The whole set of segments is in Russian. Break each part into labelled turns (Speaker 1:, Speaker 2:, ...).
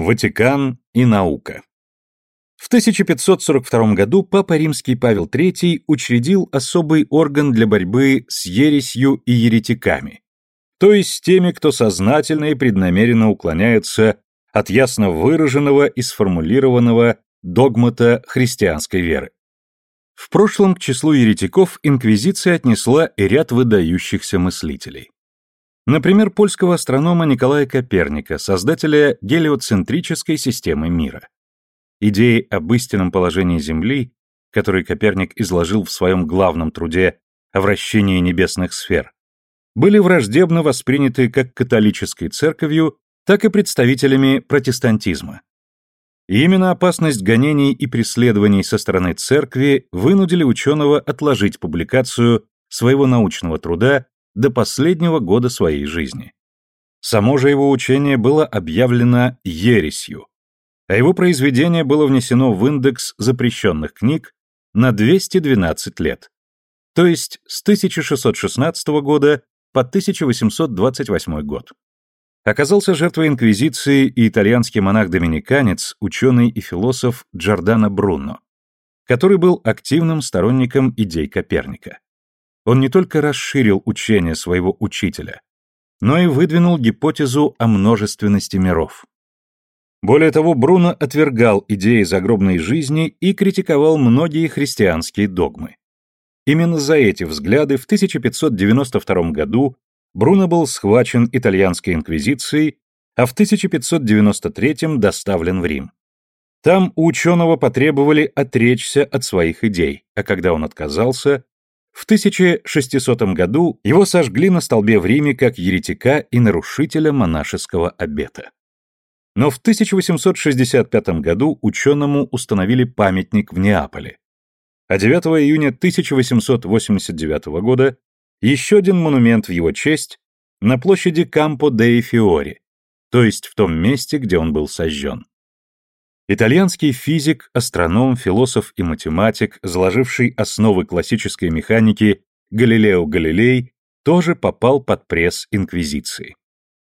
Speaker 1: Ватикан и наука В 1542 году Папа Римский Павел III учредил особый орган для борьбы с ересью и еретиками, то есть с теми, кто сознательно и преднамеренно уклоняется от ясно выраженного и сформулированного догмата христианской веры. В прошлом к числу еретиков инквизиция отнесла ряд выдающихся мыслителей. Например, польского астронома Николая Коперника, создателя гелиоцентрической системы мира. Идеи об истинном положении Земли, которые Коперник изложил в своем главном труде о вращении небесных сфер, были враждебно восприняты как католической церковью, так и представителями протестантизма. И именно опасность гонений и преследований со стороны церкви вынудили ученого отложить публикацию своего научного труда до последнего года своей жизни. Само же его учение было объявлено ересью, а его произведение было внесено в индекс запрещенных книг на 212 лет, то есть с 1616 года по 1828 год. Оказался жертвой инквизиции и итальянский монах-доминиканец, ученый и философ Джордано Бруно, который был активным сторонником идей Коперника он не только расширил учение своего учителя, но и выдвинул гипотезу о множественности миров. Более того, Бруно отвергал идеи загробной жизни и критиковал многие христианские догмы. Именно за эти взгляды в 1592 году Бруно был схвачен итальянской инквизицией, а в 1593 доставлен в Рим. Там у ученого потребовали отречься от своих идей, а когда он отказался, в 1600 году его сожгли на столбе в Риме как еретика и нарушителя монашеского обета. Но в 1865 году ученому установили памятник в Неаполе. А 9 июня 1889 года еще один монумент в его честь на площади Кампо деи Фиори, то есть в том месте, где он был сожжен. Итальянский физик, астроном, философ и математик, заложивший основы классической механики Галилео Галилей, тоже попал под пресс Инквизиции.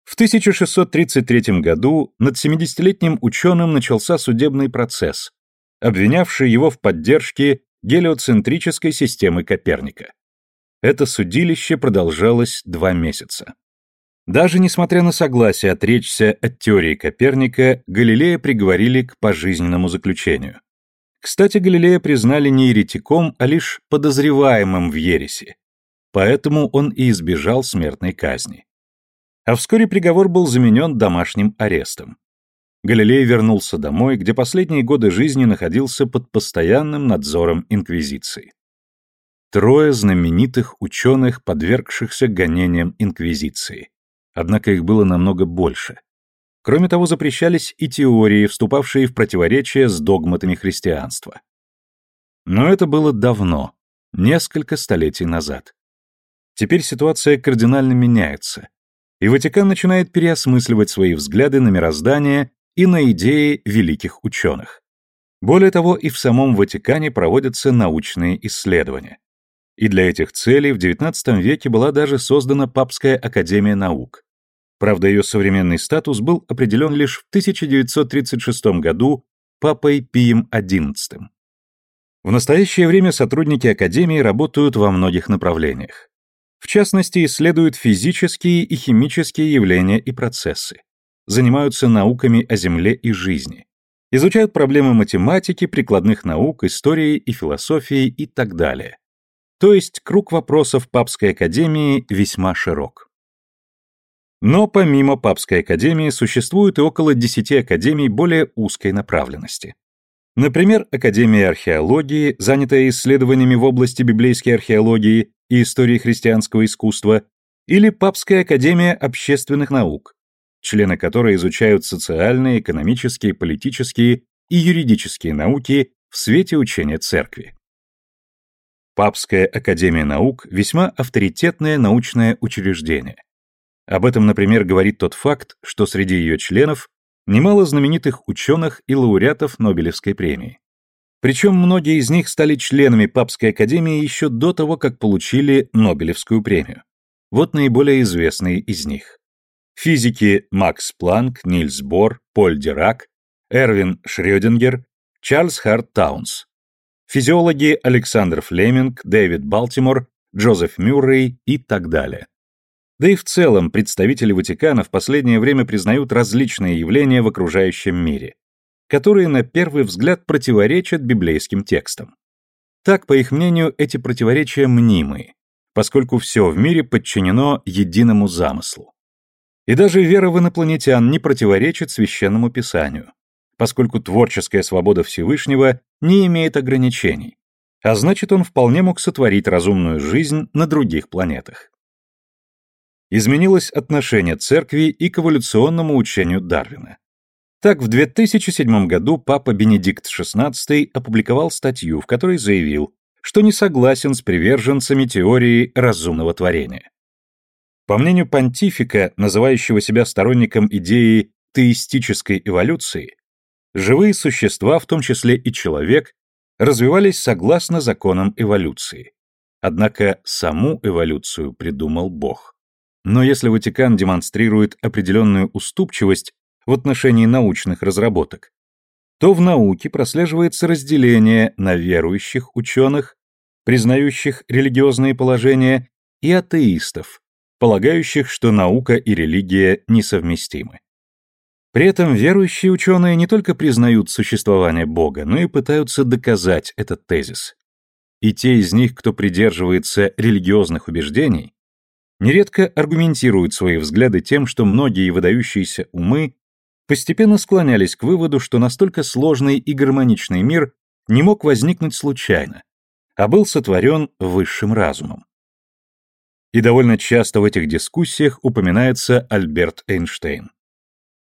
Speaker 1: В 1633 году над 70-летним ученым начался судебный процесс, обвинявший его в поддержке гелиоцентрической системы Коперника. Это судилище продолжалось два месяца. Даже несмотря на согласие отречься от теории Коперника, Галилея приговорили к пожизненному заключению. Кстати, Галилея признали не еретиком, а лишь подозреваемым в ереси. Поэтому он и избежал смертной казни. А вскоре приговор был заменен домашним арестом. Галилей вернулся домой, где последние годы жизни находился под постоянным надзором Инквизиции. Трое знаменитых ученых, подвергшихся гонениям Инквизиции однако их было намного больше. Кроме того, запрещались и теории, вступавшие в противоречие с догматами христианства. Но это было давно, несколько столетий назад. Теперь ситуация кардинально меняется, и Ватикан начинает переосмысливать свои взгляды на мироздание и на идеи великих ученых. Более того, и в самом Ватикане проводятся научные исследования. И для этих целей в XIX веке была даже создана Папская академия наук, Правда, ее современный статус был определен лишь в 1936 году папой Пием XI. В настоящее время сотрудники Академии работают во многих направлениях. В частности, исследуют физические и химические явления и процессы, занимаются науками о Земле и жизни, изучают проблемы математики, прикладных наук, истории и философии и так далее. То есть круг вопросов Папской Академии весьма широк. Но помимо Папской академии существует и около 10 академий более узкой направленности. Например, Академия археологии, занятая исследованиями в области библейской археологии и истории христианского искусства, или Папская академия общественных наук, члены которой изучают социальные, экономические, политические и юридические науки в свете учения церкви. Папская академия наук – весьма авторитетное научное учреждение. Об этом, например, говорит тот факт, что среди ее членов немало знаменитых ученых и лауреатов Нобелевской премии. Причем многие из них стали членами Папской академии еще до того, как получили Нобелевскую премию. Вот наиболее известные из них. физики Макс Планк, Нильс Бор, Поль Дирак, Эрвин Шрёдингер, Чарльз Харт Таунс, физиологи Александр Флеминг, Дэвид Балтимор, Джозеф Мюррей и так далее. Да и в целом представители Ватикана в последнее время признают различные явления в окружающем мире, которые на первый взгляд противоречат библейским текстам. Так, по их мнению, эти противоречия мнимые, поскольку все в мире подчинено единому замыслу. И даже вера в инопланетян не противоречит священному писанию, поскольку творческая свобода Всевышнего не имеет ограничений, а значит он вполне мог сотворить разумную жизнь на других планетах. Изменилось отношение церкви и к эволюционному учению Дарвина. Так, в 2007 году папа Бенедикт XVI опубликовал статью, в которой заявил, что не согласен с приверженцами теории разумного творения. По мнению понтифика, называющего себя сторонником идеи теистической эволюции, живые существа, в том числе и человек, развивались согласно законам эволюции. Однако саму эволюцию придумал Бог. Но если Ватикан демонстрирует определенную уступчивость в отношении научных разработок, то в науке прослеживается разделение на верующих ученых, признающих религиозные положения, и атеистов, полагающих, что наука и религия несовместимы. При этом верующие ученые не только признают существование Бога, но и пытаются доказать этот тезис. И те из них, кто придерживается религиозных убеждений, нередко аргументируют свои взгляды тем, что многие выдающиеся умы постепенно склонялись к выводу, что настолько сложный и гармоничный мир не мог возникнуть случайно, а был сотворен высшим разумом. И довольно часто в этих дискуссиях упоминается Альберт Эйнштейн.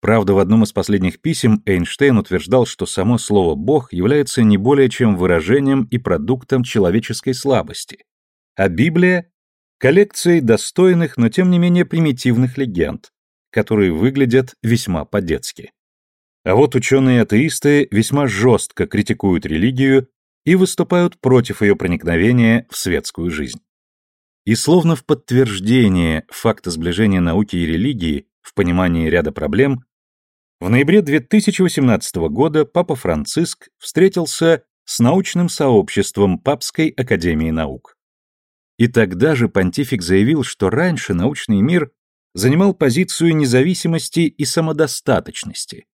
Speaker 1: Правда, в одном из последних писем Эйнштейн утверждал, что само слово «бог» является не более чем выражением и продуктом человеческой слабости, а Библия — коллекцией достойных, но тем не менее примитивных легенд, которые выглядят весьма по-детски. А вот ученые-атеисты весьма жестко критикуют религию и выступают против ее проникновения в светскую жизнь. И словно в подтверждение факта сближения науки и религии в понимании ряда проблем, в ноябре 2018 года Папа Франциск встретился с научным сообществом Папской Академии Наук. И тогда же понтифик заявил, что раньше научный мир занимал позицию независимости и самодостаточности,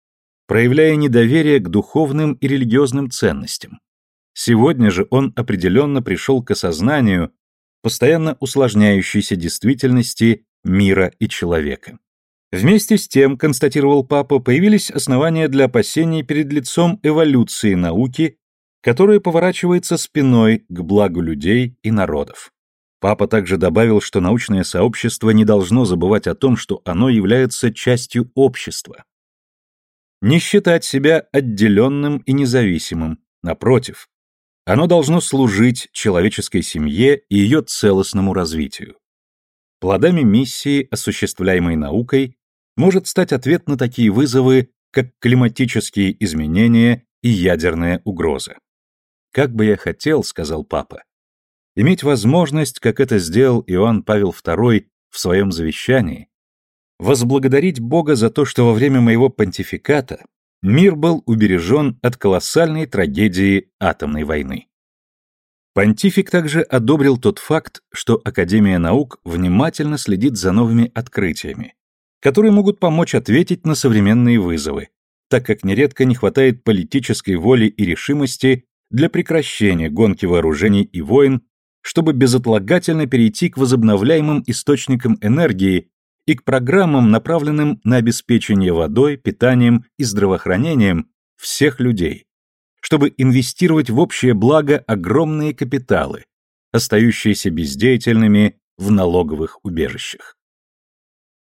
Speaker 1: проявляя недоверие к духовным и религиозным ценностям. Сегодня же он определенно пришел к осознанию постоянно усложняющейся действительности мира и человека. Вместе с тем, констатировал папа, появились основания для опасений перед лицом эволюции науки, которая поворачивается спиной к благу людей и народов. Папа также добавил, что научное сообщество не должно забывать о том, что оно является частью общества. Не считать себя отделенным и независимым, напротив, оно должно служить человеческой семье и ее целостному развитию. Плодами миссии, осуществляемой наукой, может стать ответ на такие вызовы, как климатические изменения и ядерная угроза. «Как бы я хотел, — сказал папа, — иметь возможность, как это сделал Иоанн Павел II в своем завещании, возблагодарить Бога за то, что во время моего понтификата мир был убережен от колоссальной трагедии атомной войны. Понтифик также одобрил тот факт, что Академия наук внимательно следит за новыми открытиями, которые могут помочь ответить на современные вызовы, так как нередко не хватает политической воли и решимости для прекращения гонки вооружений и войн, чтобы безотлагательно перейти к возобновляемым источникам энергии и к программам, направленным на обеспечение водой, питанием и здравоохранением всех людей, чтобы инвестировать в общее благо огромные капиталы, остающиеся бездеятельными в налоговых убежищах.